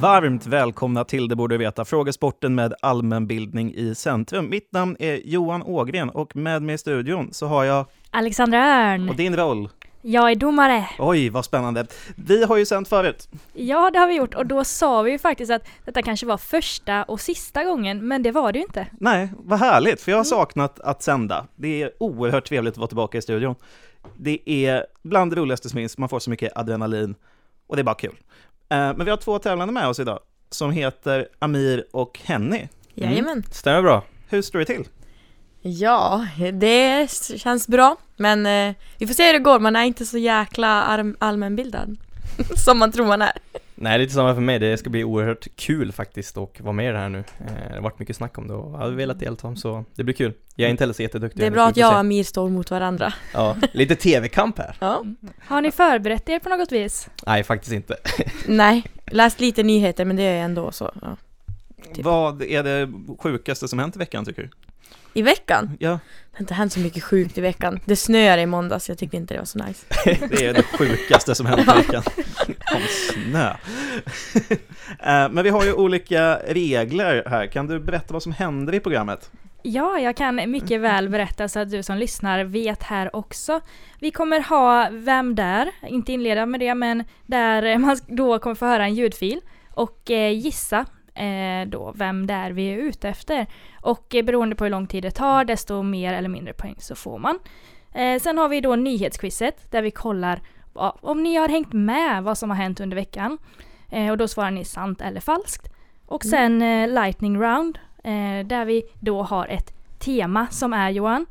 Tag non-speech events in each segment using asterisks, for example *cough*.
Varmt välkomna till Det borde du veta, frågesporten med allmänbildning i centrum. Mitt namn är Johan Ågren och med mig i studion så har jag, Alexandra Örn. och din roll, Jag är domare. oj vad spännande. Vi har ju sänt förut. Ja, det har vi gjort och då sa vi ju faktiskt att detta kanske var första och sista gången, men det var det ju inte. Nej, vad härligt, för jag har saknat att sända. Det är oerhört trevligt att vara tillbaka i studion. Det är bland det roligaste som finns, man får så mycket adrenalin och det är bara kul. Eh, Men vi har två tävlande med oss idag som heter Amir och Henny. Jajamän. Stämmer bra. Hur står det till? Ja, det känns bra. Men eh, vi får se hur det går. Man är inte så jäkla allmänbildad. *laughs* som man tror man är. Nej, lite samma för mig. Det ska bli oerhört kul faktiskt att vara med i det här nu. Eh, Det har varit mycket snack om det och jag har velat delta, så det blir kul. Jag är inte heller så jätteduktig. Det är bra att jag och. Amir står mot varandra. Ja, lite tv-kamp här. Ja. Har ni förberett er på något vis? Nej, faktiskt inte. *laughs* Nej, läst lite nyheter men det är ändå så. Ja. Typ. Vad är det sjukaste som hänt i veckan tycker du? I veckan? Ja, Det har inte hänt så mycket sjukt i veckan. Det snöade i måndags, jag tyckte inte det var så nice. *laughs* det är det sjukaste som hänt i *laughs* veckan. Om snö. *laughs* Eh, Men vi har ju olika regler här. Kan du berätta vad som händer i programmet? Ja, jag kan mycket väl berätta så att du som lyssnar vet här också. Vi kommer ha Vem där? Inte inleda med det, men där man då kommer få höra en ljudfil och eh, gissa eh, då vem det är vi är ute efter. Och eh, beroende på hur lång tid det tar, desto mer eller mindre poäng så får man. Eh, sen har vi då nyhetsquizet där vi kollar ja, om ni har hängt med vad som har hänt under veckan. Eh, och då svarar ni sant eller falskt. Och sen eh, lightning round eh, där vi då har ett tema som är Johan.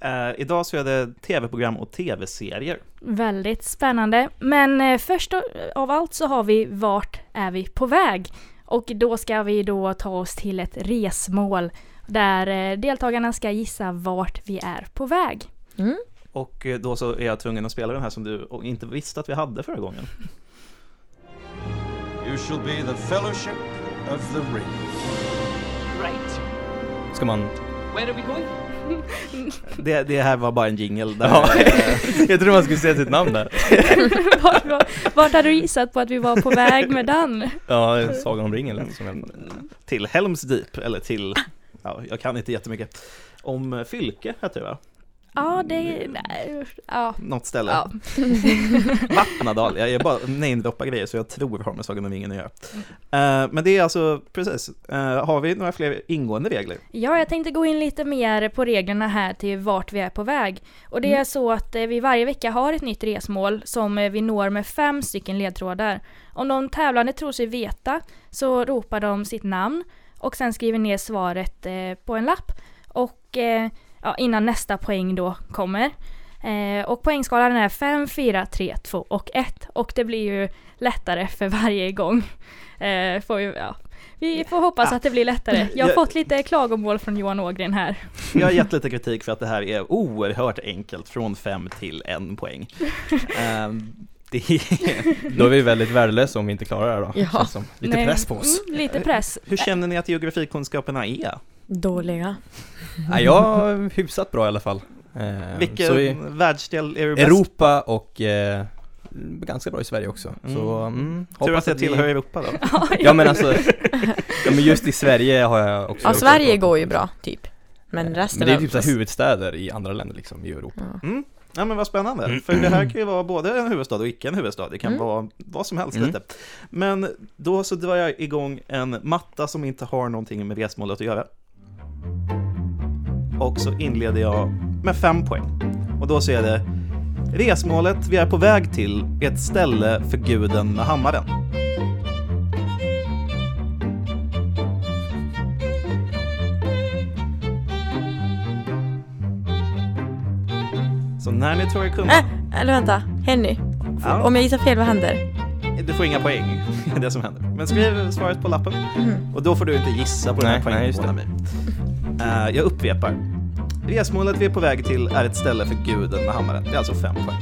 Eh, idag så är det tv-program och tv-serier. Väldigt spännande. Men eh, först av allt så har vi vart är vi på väg? Och då ska vi då ta oss till ett resmål där eh, deltagarna ska gissa vart vi är på väg. Mm. Och eh, då så är jag tvungen att spela den här som du inte visste att vi hade förra gången. You shall be the fellowship of the ring. Right. Ska man... Where are we going? Det, det här var bara en jingle där Ja. *laughs* jag trodde man skulle säga sitt namn där. *laughs* vart, vart, vart hade du gissat på att vi var på väg med den? Ja, Sagan om ringen som en... till Helms Deep, eller till, ja, jag kan inte jättemycket. Om Fylke heter det va? Ja, det... nej, Ja. Något ställe. ja. *laughs* Vattnadal, jag är bara namedroppar grejer så jag tror har med Sagan om ringen att göra. Eh, men det är alltså, precis, Eh, har vi några fler ingående regler? Ja, jag tänkte gå in lite mer på reglerna här till vart vi är på väg. Och det är så att eh, vi varje vecka har ett nytt resmål som vi når med fem stycken ledtrådar. Om de tävlande tror sig veta så ropar de sitt namn och sen skriver ner svaret på en lapp och ja, innan nästa poäng då kommer. Eh, och poängskalan är 5, 4, 3, 2 och 1 och det blir ju lättare för varje gång. Eh, får vi, ja. vi får hoppas att det blir lättare. Jag har Jag- fått lite klagomål från Johan Ågren här. Jag har gett lite kritik för att det här är oerhört enkelt, från fem till en poäng. *laughs* Eh, det är, Då är vi väldigt värdelösa om vi inte klarar det här då. Ja. Lite Nej, press på oss. Mm, lite press. hur känner ni att geografikunskaperna är? Dåliga. *laughs* Nej, jag är hyfsat bra i alla fall. Eh, Vilken så i världsdel är du bäst? Europa och eh, ganska bra i Sverige också. Så, Mm. mm, Tur hoppas att jag att vi- tillhör Europa då. *laughs* Ja men alltså, ja, men just i Sverige har jag också Ja, Sverige går ju bra, typ. Men resten Men det är typ så här huvudstäder i andra länder liksom i Europa. Ja. Mm. Ja men vad spännande, för det här kan ju vara både en huvudstad och icke en huvudstad, det kan Mm. vara vad som helst Mm. lite. Men då så drar jag igång en matta som inte har någonting med resmålet att göra. Och så inleder jag med fem poäng. Och då så är det Resmålet vi är på väg till är ett ställe för guden med hammaren. Så när ni tror er kunna, Äh, eller vänta, Henny. Ja. Om jag gissar fel, vad händer? du får inga poäng. är *laughs* det som händer. Men skriv svaret på lappen. Och då får du inte gissa på den här Nej, nej, Eh, jag upprepar. Resmålet vi är på väg till är ett ställe för guden med hammaren. Det är alltså fem poäng.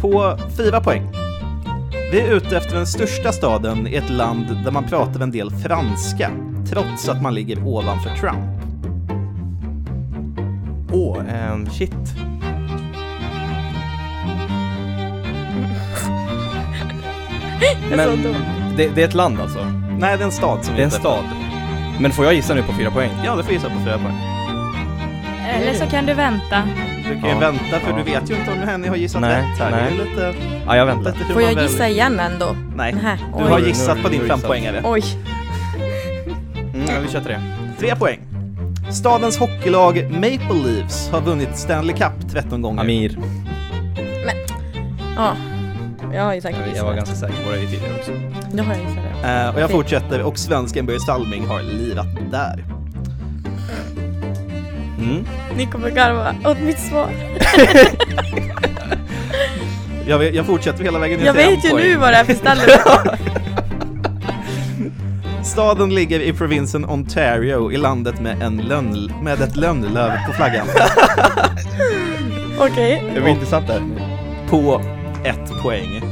På fyra poäng. Vi är ute efter den största staden i ett land där man pratar en del franska, trots att man ligger ovanför Trump. Åh, ehm, shit. *laughs* Men det, det är ett land alltså? Nej, det är en stad som Det är en stad? Men får jag gissa nu på fyra poäng? Ja, du får gissa på fyra poäng. Eller så kan du vänta. Du kan ju Ja, vänta för ja. du vet ju inte om Henny har gissat Nej, rätt här. Det är nej. lite, Ja, jag väntar. lite hur Får man jag gissa väljer. igen ändå? Nej, Nähä, du oj. har gissat på din fempoängare. Oj. Mm, ja, vi kör tre. Tre poäng. Stadens hockeylag Maple Leafs har vunnit Stanley Cup 13 gånger. Amir. Ja. Jag har ju säkert Jag, jag var ganska säker på det tidigare också. Nu har jag gissat det. Eh, och jag fortsätter och svensken Börje Salming har lirat där. Mm. Ni kommer garva åt mitt svar. *laughs* Jag, vet- jag fortsätter hela vägen ner Jag till vet ju poäng. nu vad det är för ställe. *laughs* Staden ligger i provinsen Ontario i landet med, en lönn, med ett lönnlöv på flaggan. *laughs* Okej. Det var intressant där. på ett poäng.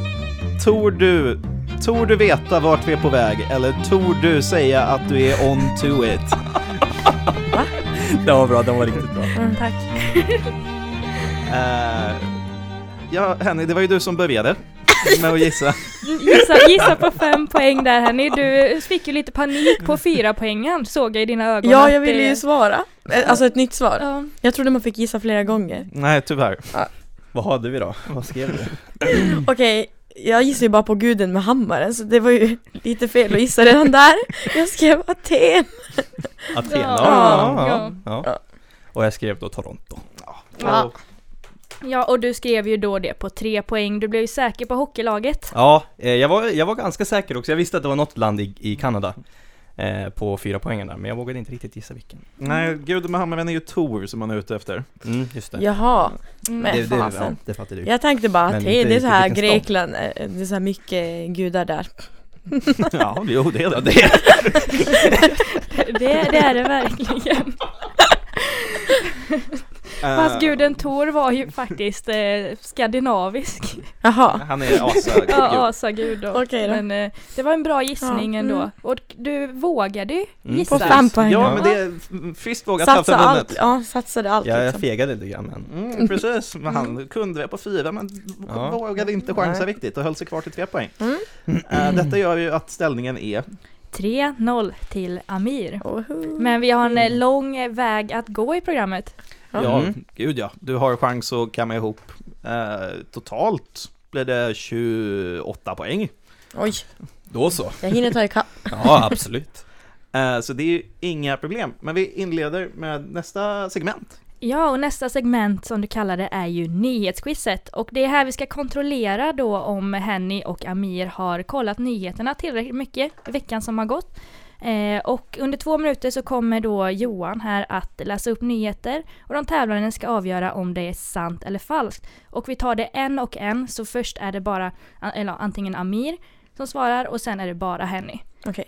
Tror du, tror du veta vart vi är på väg eller tror du säga att du är on to it? *laughs* Det var bra, den var riktigt bra. Mm, tack. *laughs* Eh, ja, Henny, det var ju du som började med att gissa. Gissa, gissa på fem poäng där Henny. Du fick ju lite panik på fyra poängen såg jag i dina ögon. Ja, jag ville det- ju svara. Eh, Alltså ett nytt svar. Ja. Jag trodde man fick gissa flera gånger. Nej, tyvärr. Vad hade vi då? Vad skrev du? *laughs* Okej, jag gissar ju bara på guden med hammaren så det var ju *laughs* lite fel att gissa redan där. Jag skrev Aten. *laughs* Aten? Ja. Ja, Ja. ja, ja. Och jag skrev då Toronto. Ja. Ja, och du skrev ju då det på tre poäng. Du blev ju säker på hockeylaget. Ja, eh, jag var, jag var ganska säker också. Jag visste att det var något land i, i Kanada eh, på fyra poängen där, men jag vågade inte riktigt gissa vilken. Nej, guden med hammaren är ju Tor som man är ute efter. Mm, just det. Jaha, Mm. men det, det, ja, fasen. det fattar du. Jag tänkte bara Men Aten, inte det är så här Grekland, eh, det är så här mycket gudar där. *laughs* Ja, jo, det är det. *laughs* Det, *laughs* det är det verkligen. Eh, Fast guden Tor var ju faktiskt eh, skandinavisk. Jaha, Han är asagud. Ja, asagud då. Okej då. Men eh, det var en bra gissning Ja, ändå. mm. Och du vågade ju Mm. gissa. på fem poäng. Ja, men det är friskt vågat Satsa allt, ja satsade allt Jag, jag liksom. fegade lite grann men... Mm, precis, men han kunde det på fyra men Ja. vågade inte chansa Nej. riktigt och höll sig kvar till tre poäng. Mm. Eh, detta gör ju att ställningen är 3-0 till Amir. Oho. Men vi har en eh, lång väg att gå i programmet. Ja, Mm. gud ja. Du har chans att kamma ihop. Eh, totalt blir det 28 poäng. Oj, Då så. jag hinner ta ikapp. *laughs* Ja, absolut. Eh, så det är ju inga problem. Men vi inleder med nästa segment. Ja, och nästa segment som du kallar det är ju nyhetsquizet. Och det är här vi ska kontrollera då om Henny och Amir har kollat nyheterna tillräckligt mycket i veckan som har gått. Eh, och under två minuter så kommer då Johan här att läsa upp nyheter och de tävlande ska avgöra om det är sant eller falskt. Och vi tar det en och en, så först är det bara eller antingen Amir som svarar och sen är det bara Henny. Okej.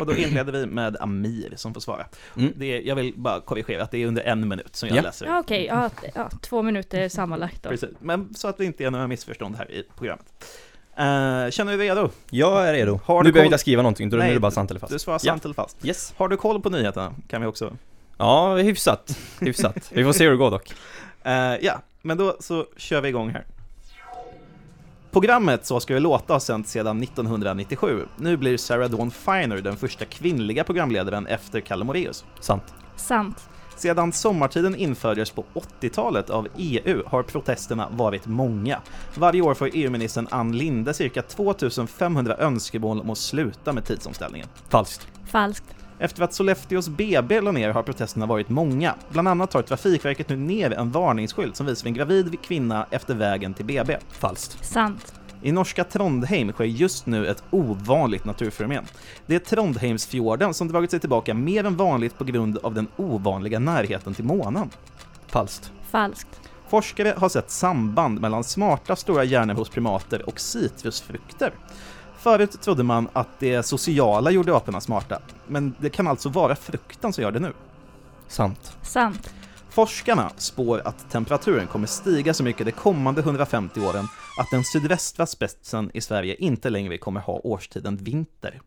Och då inleder vi med Amir som får svara. Mm. Det är, jag vill bara korrigera att det är under en minut som jag Ja. läser. Ja okej, ja, ja, två minuter sammanlagt då. Precis. Men så att det inte är några missförstånd här i programmet. Eh, känner du dig redo? Jag är redo. Har nu du behöver jag inte skriva någonting, då är Nej, det bara sant eller Du falskt. svarar sant eller falskt. Yes. Har du koll på nyheterna? Kan vi också... Ja, hyfsat. Hyfsat. *laughs* Vi får se hur det går dock. Eh, ja, men då så kör vi igång här. Programmet Så ska det låta har sänts sedan 1997. Nu blir Sarah Dawn Finer den första kvinnliga programledaren efter Kalle Moraeus. Sant. Sant. Sedan sommartiden infördes på 80-talet av EU har protesterna varit många. Varje år får EU-ministern Ann Linde cirka 2500 önskemål om att sluta med tidsomställningen. Falskt. Falskt. Efter att Sollefteås BB la ner har protesterna varit många. Bland annat tar Trafikverket nu ner en varningsskylt som visar en gravid kvinna efter vägen till BB. Falskt. Sant. I norska Trondheim sker just nu ett ovanligt naturfenomen. Det är Trondheimsfjorden som dragit sig tillbaka mer än vanligt på grund av den ovanliga närheten till månen. Falskt. Falskt. Forskare har sett samband mellan smarta stora hjärnor hos primater och citrusfrukter. Förut trodde man att det sociala gjorde aporna smarta, men det kan alltså vara frukten som gör det nu. Sant. Sant. Forskarna spår att temperaturen kommer stiga så mycket de kommande 150 åren att den sydvästra spetsen i Sverige inte längre kommer ha årstiden vinter.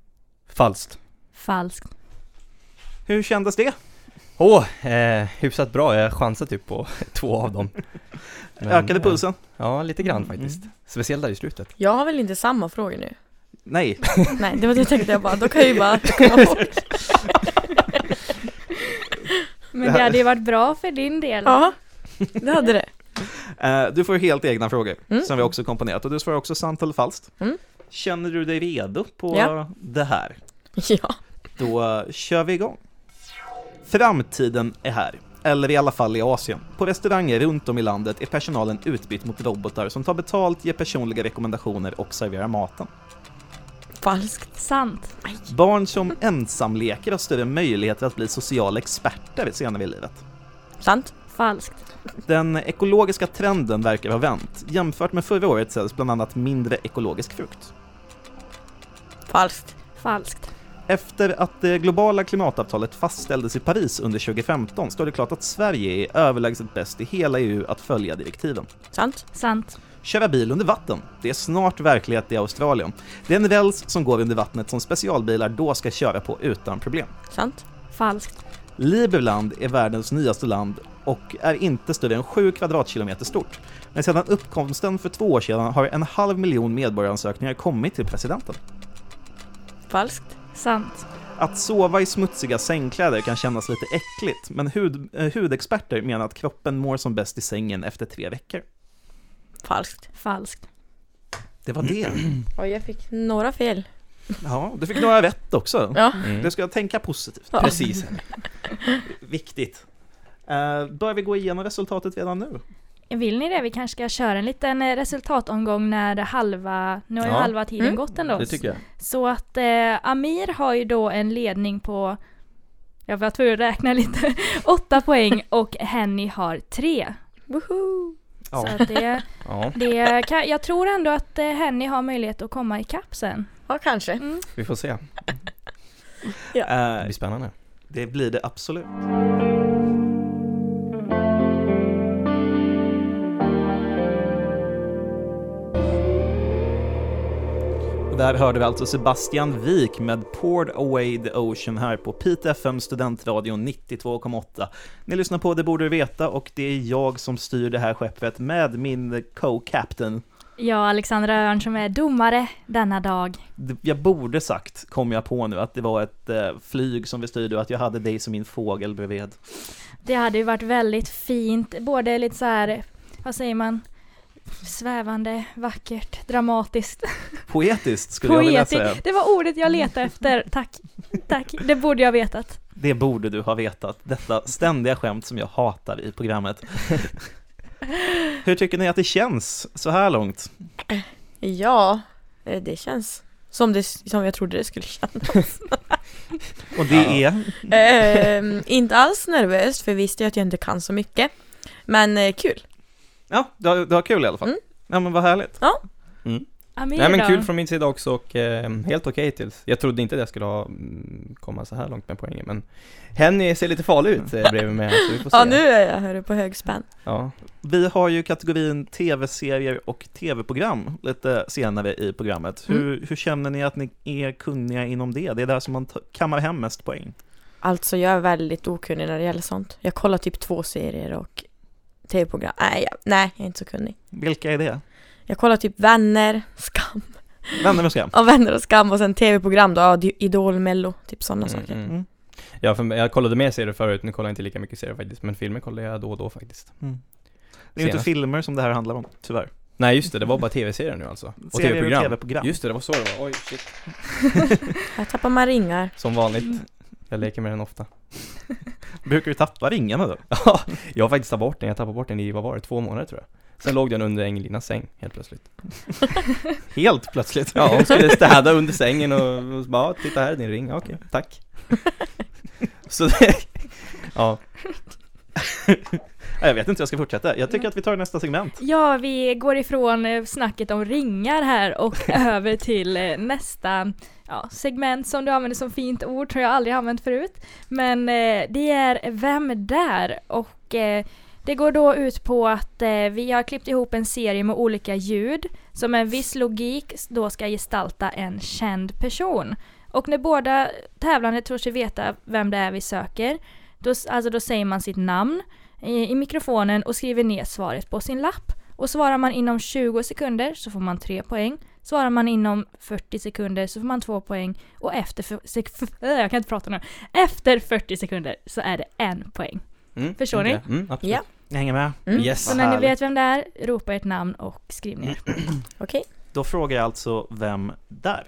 Falskt. Falskt. Hur kändes det? Åh, eh, hyfsat bra. Jag chansade typ på *laughs* två av dem. *laughs* Men, Ökade eh, pulsen? Ja, lite grann faktiskt. Speciellt där i slutet. Jag har väl inte samma frågor nu? Nej. Nej, det var det tänkte jag bara, då kan jag ju bara *laughs* komma ihåg. Men det hade ju varit bra för din del. Ja, det hade det. *laughs* Eh, Du får helt egna frågor, Mm. som vi också komponerat, och du svarar också sant eller falskt. Mm. Känner du dig redo på Ja. det här? *laughs* Ja. Då eh, kör vi igång. Framtiden är här, eller i alla fall i Asien. På restauranger runt om i landet är personalen utbytt mot robotar som tar betalt, ger personliga rekommendationer och serverar maten. Falskt. Sant. Barn som ensamleker har större möjligheter att bli sociala experter senare i livet. Sant. Falskt. Den ekologiska trenden verkar ha vänt. Jämfört med förra året säljs bland annat mindre ekologisk frukt. Falskt. Falskt. Efter att det globala klimatavtalet fastställdes i Paris under 2015 står det klart att Sverige är överlägset bäst i hela EU att följa direktiven. Sant. Sant. Köra bil under vatten. Det är snart verklighet i Australien. Det är en räls som går under vattnet som specialbilar då ska köra på utan problem. Sant. Falskt. Liberland är världens nyaste land och är inte större än 7 kvadratkilometer stort. Men sedan uppkomsten för två år sedan har en halv miljon medborgaransökningar kommit till presidenten. Falskt. Sant. Att sova i smutsiga sängkläder kan kännas lite äckligt, men hud, eh, hudexperter menar att kroppen mår som bäst i sängen efter tre veckor. Falskt. Falskt. Det var det. *clears throat* Oj, jag fick några fel. Ja, du fick några rätt också. Ja. Du ska tänka positivt. Ja. Precis. *laughs* Viktigt. Uh, bör vi gå igenom resultatet redan nu? Vill ni det? Vi kanske ska köra en liten eh, resultatomgång när halva, nu har ju Ja. halva tiden Mm. gått ändå. Det tycker jag. Så att eh, Amir har ju då en ledning på, jag var tvungen att räkna lite, *laughs* åtta poäng och Henny har tre. Woho! Så att det, *laughs* Ja, det kan, jag tror ändå att eh, Henny har möjlighet att komma ikapp sen. Ja, kanske. Mm. vi får se. Det Eh, blir spännande. det blir det absolut. Och där hörde vi alltså Sebastian Wik med Poured Away the Ocean här på Pite FM Studentradion 92,8. Ni lyssnar på Det borde du veta och det är jag som styr det här skeppet med min co-captain. Jag, Alexandra Örn, som är domare denna dag. Jag borde sagt, kom jag på nu, att det var ett eh, flyg som vi styrde och att jag hade dig som min fågel bredvid. Det hade ju varit väldigt fint, både lite så här, vad säger man, svävande, vackert, dramatiskt. Poetiskt skulle jag vilja säga. Det var ordet jag letade efter, tack. Tack, det borde jag vetat. Det borde du ha vetat. Detta ständiga skämt som jag hatar i programmet. Hur tycker ni att det känns så här långt? Ja, eh, det känns som, det, som jag trodde det skulle kännas. *laughs* Och det är, Ehm, inte alls nervöst, för jag visste ju att jag inte kan så mycket. Men eh, kul. Ja, du har, du har kul i alla fall. Mm. Ja men vad härligt. Amir Nej men då? kul från min sida också och eh, helt okej tills. Jag trodde inte att jag skulle ha, mm, komma så här långt med poängen men Henny ser lite farlig ut eh, bredvid mig så vi får se. Ja, nu är jag hörru på hög spänn. Ja, Vi har ju kategorin tv-serier och tv-program lite senare i programmet. Hur, hur känner ni att ni är kunniga inom det? Det är där som man kammar hem mest poäng. Alltså jag är väldigt okunnig när det gäller sånt. Jag kollar typ två serier och tv-program. Nej, jag, nej, jag är inte så kunnig. Vilka är det? Jag kollar typ Vänner, Skam. Vänner med skam. Ja, Vänner och Skam och sen tv-program då, ja, Idol, Mello, typ sådana mm, saker. mm. Ja, för jag kollade mer serier förut, nu kollar jag inte lika mycket serier faktiskt men filmer kollar jag då och då faktiskt. Mm. Det är ju inte filmer som det här handlar om, tyvärr. Nej just det, det var bara tv-serier nu alltså. Och och tv-program. tv-program. Just det, det var så det var. Oj shit. *laughs* Här tappar man ringar. Som vanligt. Jag leker med den ofta. Brukar du tappa ringarna då? Ja, jag har faktiskt tagit bort den, jag tappade bort den i, vad var det, två månader tror jag. Sen låg den under Engelinas säng helt plötsligt. *laughs* Helt plötsligt. Ja, hon skulle städa under sängen och, och bara, "Ja, titta här är din ring, Ja, okej, tack. *laughs* Så det, ja, Jag vet inte hur jag ska fortsätta. Jag tycker att vi tar nästa segment. Ja, vi går ifrån eh, snacket om ringar här och *laughs* över till eh, nästa ja, segment som du använder som fint ord, tror jag aldrig använt förut. Men eh, det är Vem där? Och eh, det går då ut på att eh, vi har klippt ihop en serie med olika ljud som med en viss logik då ska gestalta en känd person. Och när båda tävlande tror sig veta vem det är vi söker, då, alltså då säger man sitt namn i, i mikrofonen och skriver ner svaret på sin lapp. Och svarar man inom 20 sekunder så får man 3 poäng. Svarar man inom 40 sekunder så får man 2 poäng. Och efter, *laughs* jag kan inte prata nu. Efter 40 sekunder så är det en poäng. Mm, Förstår ni? okej. Mm, absolut. Ja. Jag hänger med. Mm. Yes. Så när ni vet vem det är, ropa ert namn och skriv ner. *clears throat* Okej. Då frågar jag alltså vem där?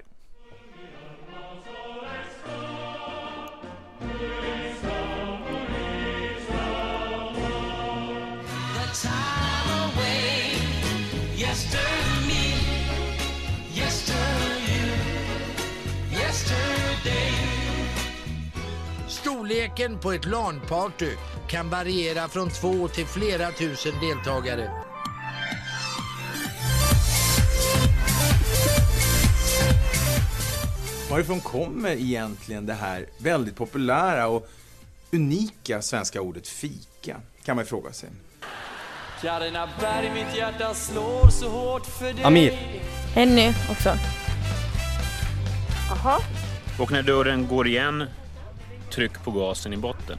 Storleken på ett LAN-party kan variera från två till flera tusen deltagare. Varifrån kommer egentligen det här väldigt populära och unika svenska ordet fika? Kan man fråga sig. Carina Berg, mitt hjärta slår så hårt för dig Amir. Henny också. Jaha. Och när dörren går igen, tryck på gasen i botten.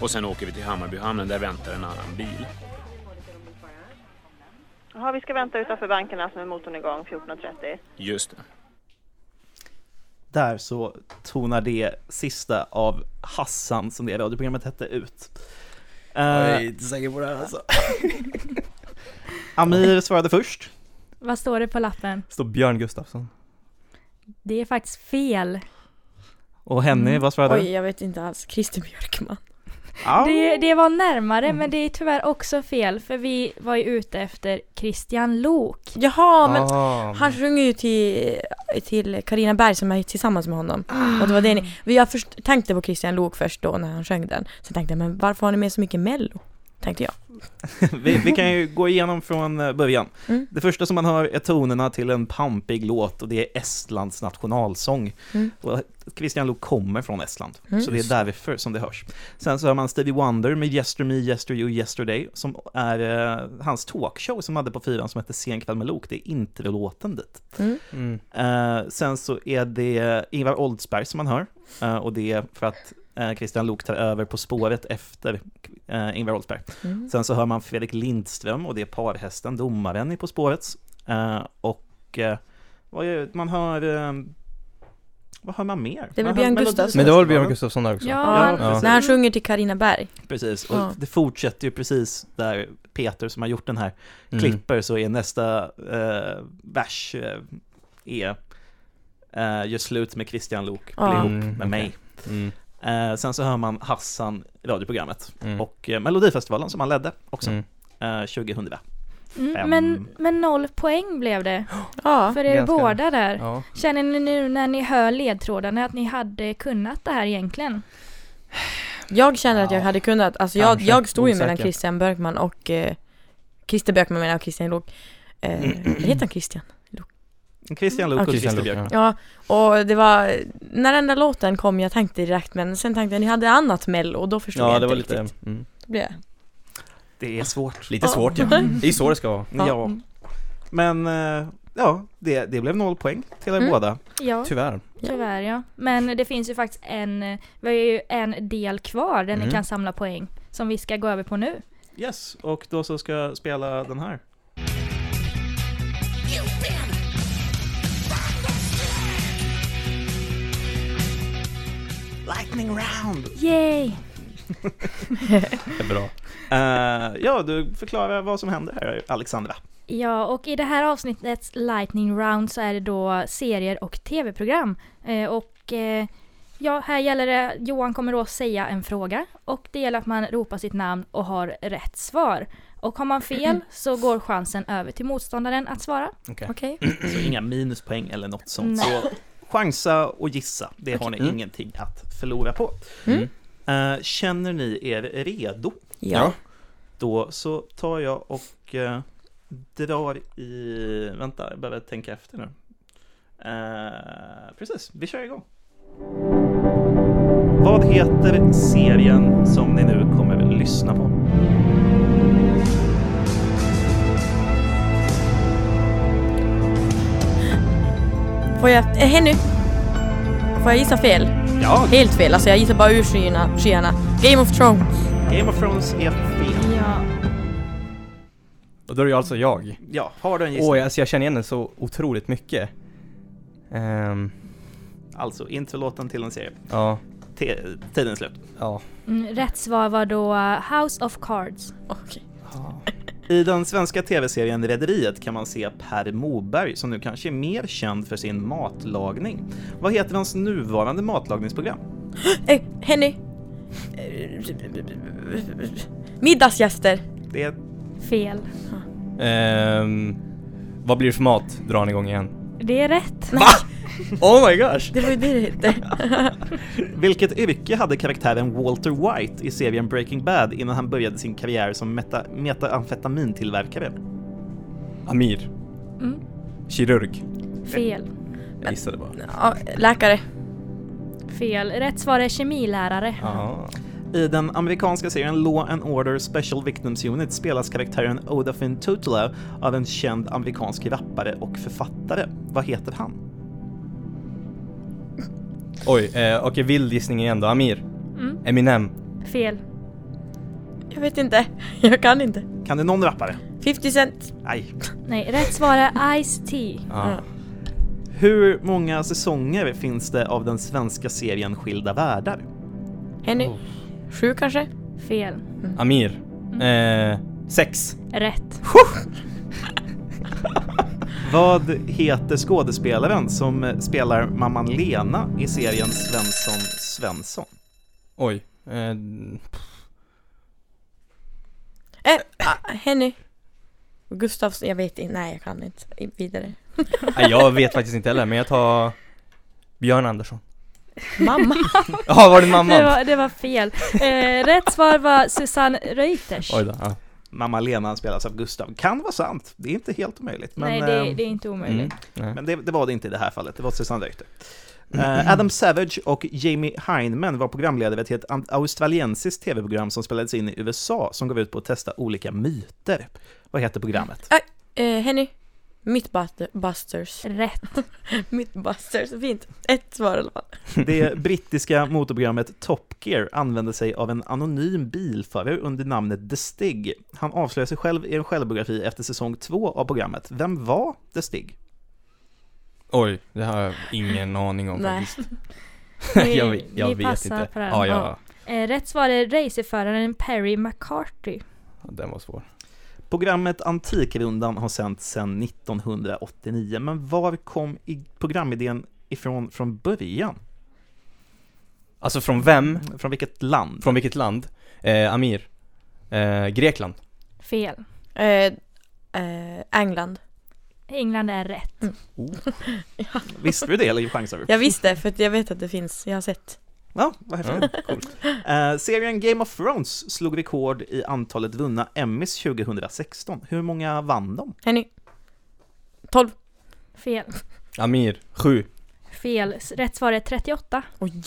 Och sen åker vi till Hammarbyhamnen, där väntar en annan bil. Jaha, vi ska vänta utanför banken alltså med motorn igång 14.30. Just det. Där så tonar det sista av Hassan, som det radioprogrammet hette, ut. Jag är Eh, inte säker på det här alltså. *laughs* Amir svarade först. Vad står det på lappen? Står Björn Gustafsson. Det är faktiskt fel. Och Henny, vad svarade Oj, du? jag vet inte alls. Christer Björkman. Ja. Det, det var närmare, men det är tyvärr också fel, för vi var ju ute efter Christian Lok. Jaha, men Ah. han sjunger ju till, till Carina Berg som är tillsammans med honom. Och det var det ni, vi- jag först, tänkte på Christian Lok först då när han sjöng den. Sen tänkte jag, men varför har ni med så mycket mello? Tänkte jag. *laughs* vi, vi kan ju gå igenom från eh, början. Mm. Det första som man hör är tonerna till en pampig låt och det är Estlands nationalsång. Mm. Och Christian Luuk kommer från Estland, Mm. så det är därför som det hörs. Sen så hör man Stevie Wonder med Yester Me, Yester You, Yesterday, som är eh, hans talkshow som hade på fyran som hette Sen kväll med Lok. Det är introlåten dit. Mm. Mm. Eh, sen så är det Ingvar Oldsberg som man hör, eh, och det är för att eh, Christian Luuk tar över På spåret efter eh, Ingvar Oldsberg. Mm. Sen så hör man Fredrik Lindström och det är parhästen, domaren i På spåret. Eh, och eh, vad är, man hör, eh, vad hör man mer? Det är väl Björn. Gustafsson. Men det var Björn Gustafsson där också? Ja, Ja. När han sjunger till Carina Berg. Precis, och Ja. det fortsätter ju precis där Peter som har gjort den här Mm. klipper så är nästa eh, vers eh, är eh, Gör slut med Christian Lok, bli Ja. ihop Mm, med mig. Mm. Eh, sen så hör man Hassan i radioprogrammet Mm. och eh, Melodifestivalen som han ledde också, Mm. eh, 2000. Mm, men, men noll poäng blev det. *gasps* Ja. För er ganska- båda där. Ja. Känner ni nu när ni hör ledtrådarna att ni hade kunnat det här egentligen? Jag känner att jag Ja, hade kunnat, alltså jag, kanske. jag stod ju mellan. Christian Björkman och eh, Christer Björkman menar jag och Christian Lok. Eh, *clears throat* heter han Christian? Christian Luuk Ja, och Christer Björk. ja. Ja, och det var, när den där låten kom jag tänkte direkt men sen tänkte jag ni hade annat mello och då förstod Ja, jag det inte var lite, riktigt. mm. Då blev jag. Det är svårt. lite Ja. svårt ja. *laughs* Det är så det ska vara. Ja. Men eh, ja, det, det blev noll poäng till er Mm. båda. Ja, Tyvärr. tyvärr ja. Men det finns ju faktiskt en, vi har ju en del kvar där ni Mm. kan samla poäng. Som vi ska gå över på nu. Yes, och då så ska jag spela den här. Lightning round! Yay! Det är bra. Eh, ja, du förklarar vad som händer här, Alexandra. Ja, och i det här avsnittets Lightning Round så är det då serier och tv-program. Eh, och eh, ja, här gäller det, Johan kommer då säga en fråga och det gäller att man ropar sitt namn och har rätt svar. Och har man fel *clears throat* så går chansen över till motståndaren att svara. Okej. Okej. Så inga minuspoäng eller något sånt. Nej. Så chansa och gissa, det har ni Mm. ingenting att förlora på. Mm. Eh, känner ni er redo? Ja. Då så tar jag och eh, drar i... Vänta, jag behöver tänka efter nu. Eh, precis, vi kör igång. Vad heter serien som ni nu kommer lyssna på? Får jag, Henny? Får jag gissa fel? Ja. Helt fel, alltså jag gissar bara ur skyarna. skyarna. Game of Thrones. Game of Thrones är fel. Ja. Och då är det ju alltså jag. Ja, har du en gissning? Åh, alltså jag känner igen den så otroligt mycket. Ehm, Alltså, introlåten till en serie. ja, Te- tiden är slut. ja. Mm, rätt svar var då uh, House of Cards. Okej. I den svenska tv-serien Rederiet kan man se Per Moberg som nu kanske är mer känd för sin matlagning. Vad heter hans nuvarande matlagningsprogram? *gasps* Eh, Henny. Middagsgäster. Det är Fel. Ehm, vad blir det för mat? Drar han igång igen. Det är rätt. Va? *laughs* *laughs* Oh my gosh! Det var ju det det hette. *laughs* Vilket yrke hade karaktären Walter White i serien Breaking Bad innan han började sin karriär som meta- metamfetamintillverkare? Amir. Mm. Kirurg. Fel. Jag gissade bara. Ja, läkare. Fel. Rätt svar är kemilärare. Ja. I den amerikanska serien Law and Order Special Victims Unit spelas karaktären Odafin Tutula av en känd amerikansk rappare och författare. Vad heter han? Oj, eh, okej vild gissning igen då. Amir. Mm. Eminem. Fel. Jag vet inte. *laughs* Jag kan inte. Kan du någon rappare? 50 Cent. Nej. Nej, rätt svar är Ice-T. Ja. Hur många säsonger finns det av den svenska serien Skilda Världar? Henny. Sju kanske? Fel. Amir. Eh, sex. Rätt. Vad heter skådespelaren som spelar mamman Lena i serien Svensson Svensson? Oj. Eh, Eh, ah, Henny. Gustavs, jag vet inte. Nej, jag kan inte. Vidare. *laughs* nej, jag vet faktiskt inte heller, men jag tar Björn Andersson. Mamma. *laughs* Ja, var det mamman? Det var, det var fel. Eh, rätt svar var Susanne Reuters. Oj då. Ja. Mamma Lena spelas av Gustav. Kan vara sant, det är inte helt omöjligt. Men, Nej, det, eh, det är inte omöjligt. Mm. Men det, det var det inte i det här fallet, det var Susanne Reuter. Eh, Adam Savage och Jamie Heineman var programledare till ett australiensiskt tv-program som spelades in i USA som går ut på att testa olika myter. Vad heter programmet? Eh, Henny. Mythbusters. Rätt. *laughs* Mythbusters, fint. Ett svar i alla fall. *laughs* Det brittiska motorprogrammet Top Gear använde sig av en anonym bilförare under namnet The Stig. Han avslöjar sig själv i en självbiografi efter säsong två av programmet. Vem var The Stig? Oj, det har jag ingen *laughs* aning om Nej. faktiskt. Vi- jag vet, jag vi vet passar inte. på den. Ja, ja. Eh, rätt svar är racerföraren Perry McCarthy. Den var svår. Programmet Antikrundan har sänts sedan 1989, men var kom programidén ifrån från början? Alltså från vem? Från vilket land? Från vilket land? Eh, Amir. Eh, Grekland. Fel. Eh, eh, England. England är rätt. *laughs* Visste du det eller chansar du? Jag visste för att jag vet att det finns. Jag har sett. Ja, vad häftigt. Coolt. *laughs* Eh, serien Game of Thrones slog rekord i antalet vunna Emmys 2016. Hur många vann de? Henny. 12. Fel. Amir. Sju. Fel. S- Rätt svar är 38. Oj.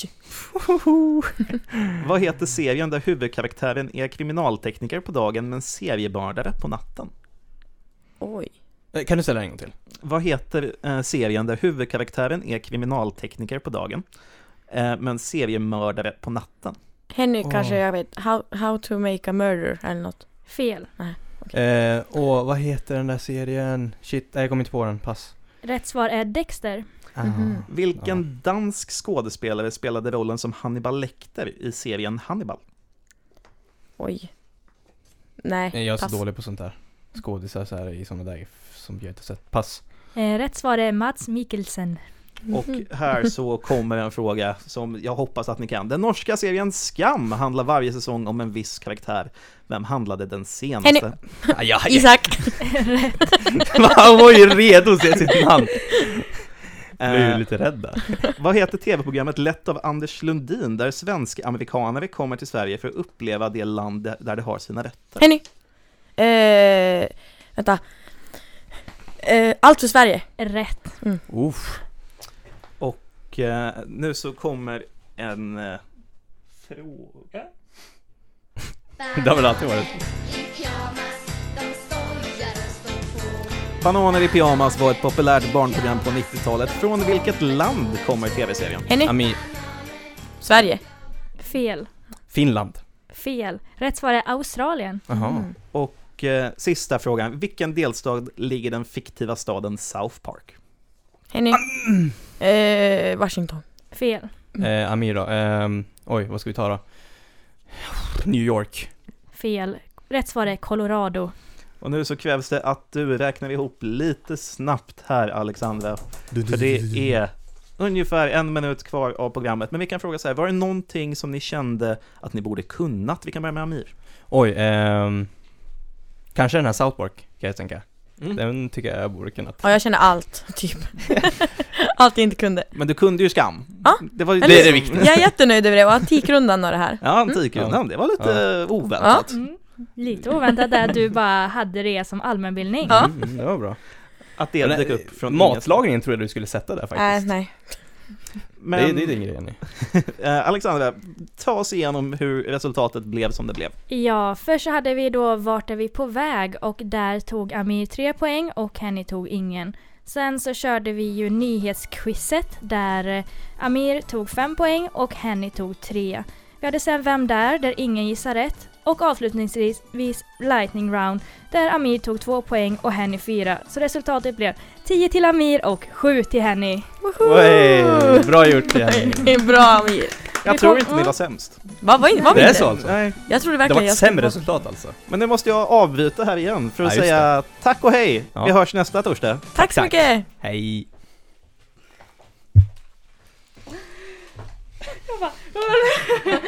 *laughs* Vad heter serien där huvudkaraktären är kriminaltekniker på dagen men seriemördare på natten? Oj. Eh, Kan du ställa en gång till? Vad heter eh, serien där huvudkaraktären är kriminaltekniker på dagen men seriemördare på natten? Henny Åh. kanske jag vet. How, how to make a murder eller något. Fel. Eh, och vad heter den där serien? Shit, nej, jag kommer inte på den. Pass. Rätt svar är Dexter. Mhm. Vilken dansk skådespelare spelade rollen som Hannibal Lecter i serien Hannibal? Oj. Nej, Nej, jag är så pass. dålig på sånt där. Skådisar så här i såna där som jag inte sett. Pass. Eh, rätt svar är Mats Mikkelsen. Och här så kommer en fråga som jag hoppas att ni kan. Den norska serien Skam handlar varje säsong om en viss karaktär. Vem handlade den senaste? Aj, aj. Isak. *laughs* rätt. Han var ju redo att se sitt namn. Jag blev ju Eh, lite rädd där. Vad heter tv-programmet Lett av Anders Lundin där svensk-amerikanare kommer till Sverige för att uppleva det land där- det har sina rötter? Henny! Eh, vänta. Eh, allt för Sverige. Rätt. Mm. Uff. Och eh, nu så kommer en eh, fråga. Det har väl alltid varit. Bananer i pyjamas var ett populärt barnprogram på 90-talet. Från vilket land kommer tv-serien? Henny? Ami, Sverige. Fel. Finland. Fel. Rätt svar är Australien. Jaha. Och eh, sista frågan. Vilken delstat ligger den fiktiva staden South Park? Henny. Eh, Washington. Fel. Eh, Amir då. Ehm, oj, vad ska vi ta då? New York. Fel. Rätt svar är Colorado. Och nu så krävs det att du räknar ihop lite snabbt här Alexandra. För det är ungefär en minut kvar av programmet. Men vi kan fråga så här, var det någonting som ni kände att ni borde kunnat? Vi kan börja med Amir. Oj, ehm, kanske den här South Park kan jag tänka. Mm. Den tycker jag jag borde kunnat. Ja, jag känner allt, *laughs* typ. *laughs* allt jag inte kunde. Men du kunde ju Skam. Ja, det, var det är det viktiga. Jag är jättenöjd över det och Antikrundan och det här. Ja, Antikrundan, det var lite oväntat. Mm. Lite oväntat där du bara hade det som allmänbildning. Ja. Mm, det var bra. Att det dök eh, upp från Matlagningen tror jag du skulle sätta där Nej, faktiskt. nej. Men, Det, är- det är din grej Jenny. *laughs* eh, Alexandra, ta oss igenom hur resultatet blev som det blev. Ja, först så hade vi då Vart är vi på väg? Och där tog Amir tre poäng och Henny tog ingen. Sen så körde vi ju nyhetsquizet där eh, Amir tog fem poäng och Henny tog tre. Vi hade sen Vem där? där ingen gissar rätt. Och avslutningsvis Lightning Round där Amir tog två poäng och Henny fyra. Så resultatet blev 10 till Amir och 7 till Henny. Oj, bra gjort *laughs* är bra Amir. Jag Vi tror kom- inte ni var sämst. Vad var, var Det är så alltså? Nej. Jag trodde Det var verkligen ett sämre resultat alltså. Men nu måste jag avbryta här igen för att säga tack och hej. Ja. Vi hörs nästa torsdag. Tack så Tack. mycket! Hej. 我的